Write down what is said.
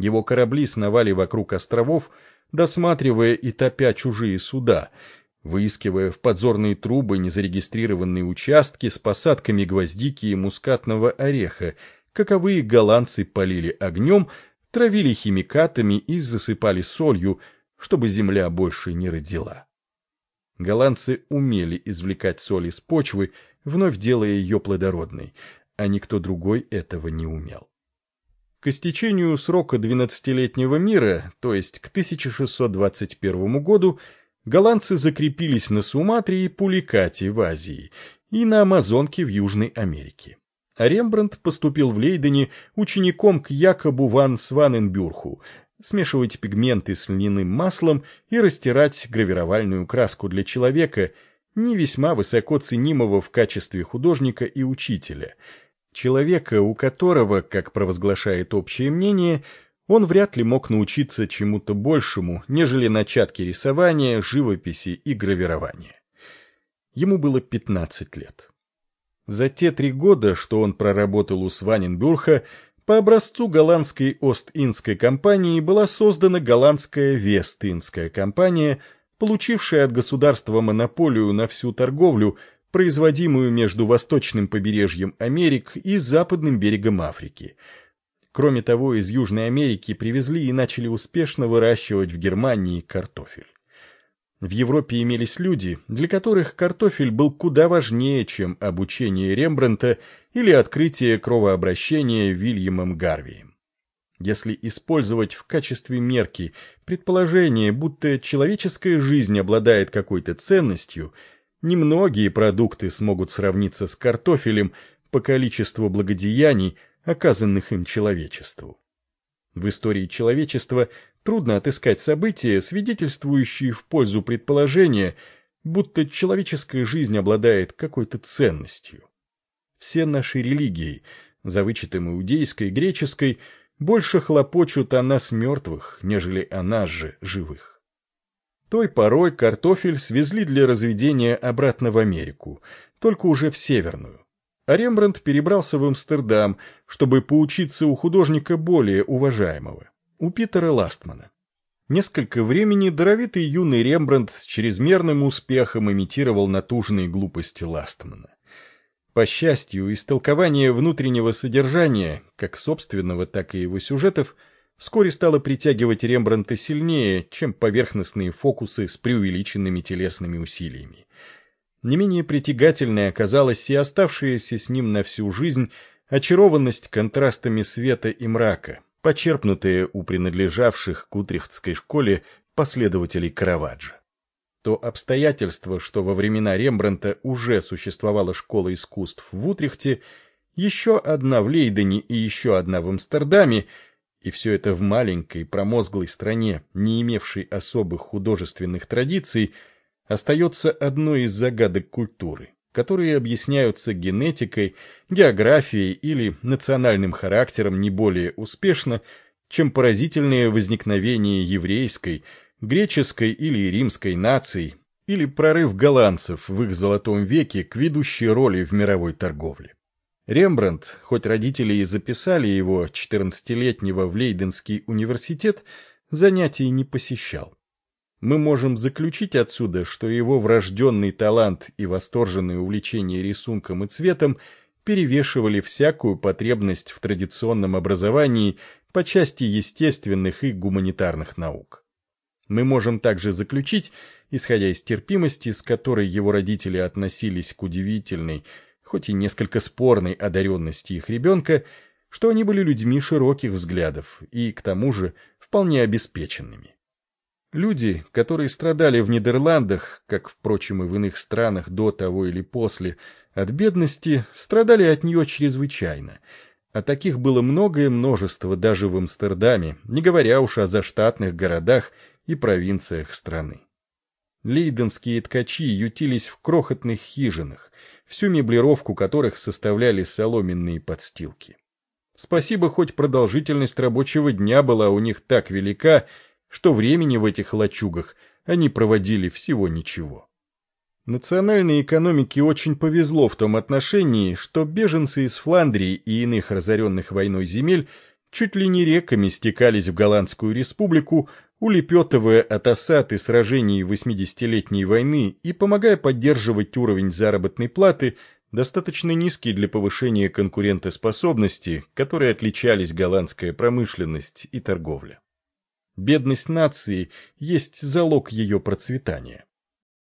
Его корабли сновали вокруг островов, досматривая и топя чужие суда, выискивая в подзорные трубы незарегистрированные участки с посадками гвоздики и мускатного ореха, каковые голландцы полили огнем, травили химикатами и засыпали солью, чтобы земля больше не родила. Голландцы умели извлекать соль из почвы, вновь делая ее плодородной, а никто другой этого не умел. К истечению срока 12-летнего мира, то есть к 1621 году, голландцы закрепились на Суматре и Пуликате в Азии и на Амазонке в Южной Америке. А Рембрандт поступил в Лейдене учеником к Якобу ван Сваненбюрху, смешивать пигменты с льняным маслом и растирать гравировальную краску для человека, не весьма высоко ценимого в качестве художника и учителя, человека, у которого, как провозглашает общее мнение, он вряд ли мог научиться чему-то большему, нежели начатки рисования, живописи и гравирования. Ему было 15 лет. За те три года, что он проработал у Сваненбюрха, по образцу голландской Ост-Индской компании была создана голландская Вест-Индская компания, получившая от государства монополию на всю торговлю, производимую между восточным побережьем Америк и западным берегом Африки. Кроме того, из Южной Америки привезли и начали успешно выращивать в Германии картофель. В Европе имелись люди, для которых картофель был куда важнее, чем обучение Рембрандта или открытие кровообращения Вильямом Гарвием. Если использовать в качестве мерки предположение, будто человеческая жизнь обладает какой-то ценностью, немногие продукты смогут сравниться с картофелем по количеству благодеяний, оказанных им человечеству. В истории человечества трудно отыскать события, свидетельствующие в пользу предположения, будто человеческая жизнь обладает какой-то ценностью. Все наши религии, за вычетом иудейской и греческой, больше хлопочут о нас мертвых, нежели о нас же живых. Той порой картофель свезли для разведения обратно в Америку, только уже в Северную. А Рембрандт перебрался в Амстердам, чтобы поучиться у художника более уважаемого у Питера Ластмана. Несколько времени даровитый юный Рембрандт с чрезмерным успехом имитировал натужные глупости Ластмана. По счастью, истолкование внутреннего содержания, как собственного, так и его сюжетов, вскоре стало притягивать Рембрандта сильнее, чем поверхностные фокусы с преувеличенными телесными усилиями. Не менее притягательной оказалась и оставшаяся с ним на всю жизнь очарованность контрастами света и мрака, почерпнутые у принадлежавших к Утрехтской школе последователей Караваджо. То обстоятельство, что во времена Рембрандта уже существовала школа искусств в Утрехте, еще одна в Лейдене и еще одна в Амстердаме, и все это в маленькой промозглой стране, не имевшей особых художественных традиций, остается одной из загадок культуры которые объясняются генетикой, географией или национальным характером не более успешно, чем поразительное возникновение еврейской, греческой или римской наций или прорыв голландцев в их золотом веке к ведущей роли в мировой торговле. Рембрандт, хоть родители и записали его, 14-летнего, в Лейденский университет, занятий не посещал мы можем заключить отсюда, что его врожденный талант и восторженное увлечение рисунком и цветом перевешивали всякую потребность в традиционном образовании по части естественных и гуманитарных наук. Мы можем также заключить, исходя из терпимости, с которой его родители относились к удивительной, хоть и несколько спорной одаренности их ребенка, что они были людьми широких взглядов и, к тому же, вполне обеспеченными. Люди, которые страдали в Нидерландах, как, впрочем, и в иных странах до того или после, от бедности, страдали от нее чрезвычайно. А таких было многое множество даже в Амстердаме, не говоря уж о заштатных городах и провинциях страны. Лейденские ткачи ютились в крохотных хижинах, всю меблировку которых составляли соломенные подстилки. Спасибо, хоть продолжительность рабочего дня была у них так велика, что времени в этих лачугах они проводили всего ничего. Национальной экономике очень повезло в том отношении, что беженцы из Фландрии и иных разоренных войной земель чуть ли не реками стекались в Голландскую республику, улепетывая от осад и сражений 80-летней войны и помогая поддерживать уровень заработной платы, достаточно низкий для повышения конкурентоспособности, которой отличались голландская промышленность и торговля. Бедность нации есть залог ее процветания.